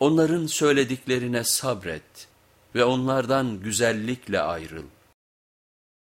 Onların söylediklerine sabret ve onlardan güzellikle ayrıl.